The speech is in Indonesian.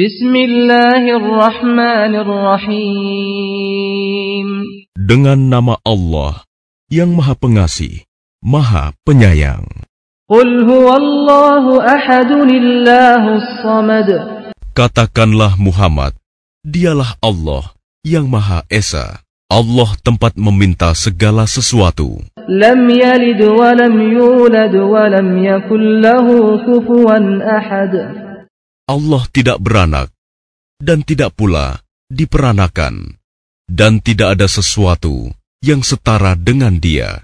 Bismillahirrahmanirrahim. Dengan nama Allah yang Maha Pengasih, Maha Penyayang. Qul huwallahu ahadun samad. Katakanlah Muhammad, dialah Allah yang Maha Esa. Allah tempat meminta segala sesuatu. Lam yalid wa lam yulad wa lam yakul lahu kufuwan ahad. Allah tidak beranak dan tidak pula diperanakan dan tidak ada sesuatu yang setara dengan Dia.